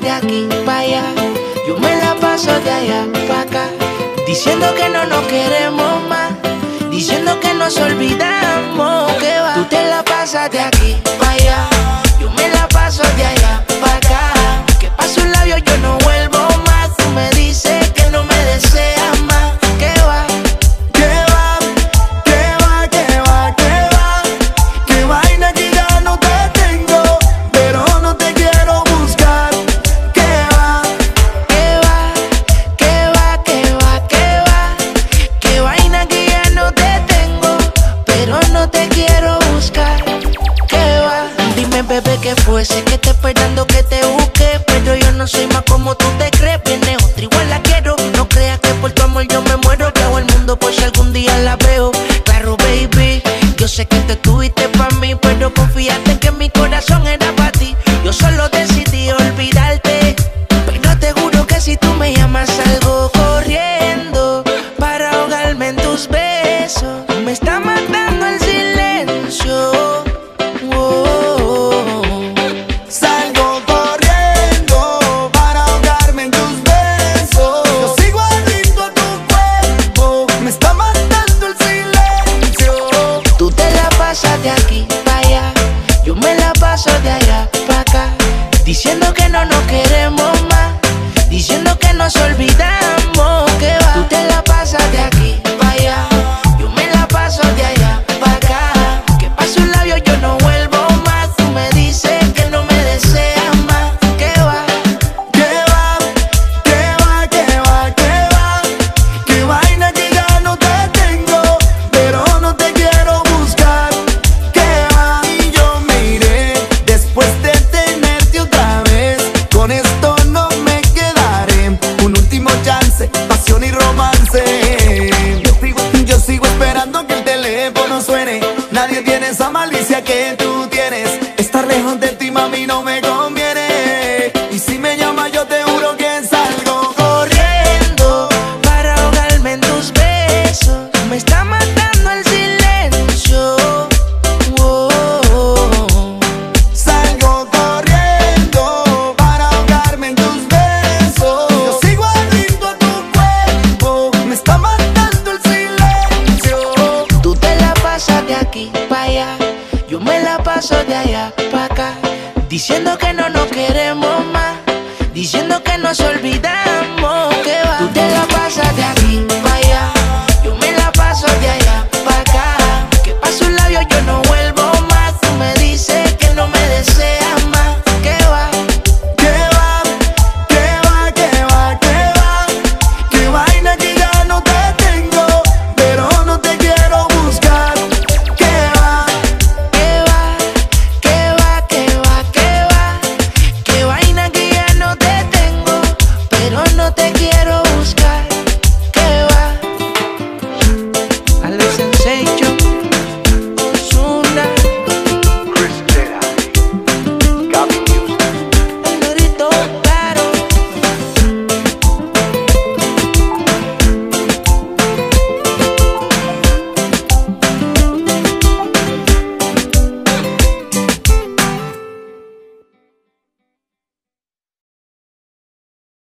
de aquí para allá. Yo me la paso de allá para acá. Diciendo que no nos queremos más. Diciendo que nos olvidamos. Que va. Tú te la pasas de aquí para allá. Yo me la paso de allá. que fue, sé que está esperando que te busque, pero yo no soy más como tú te crees. Viene otra igual la quiero, no creas que por tu amor yo me muero, que hago el mundo por si Diciendo que no nos queremos más, diciendo que nos olvidamos. esperando que el teléfono suene. Nadie tiene esa malicia que paso de allá para acá, diciendo que no nos queremos más, diciendo que nos olvidamos